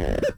you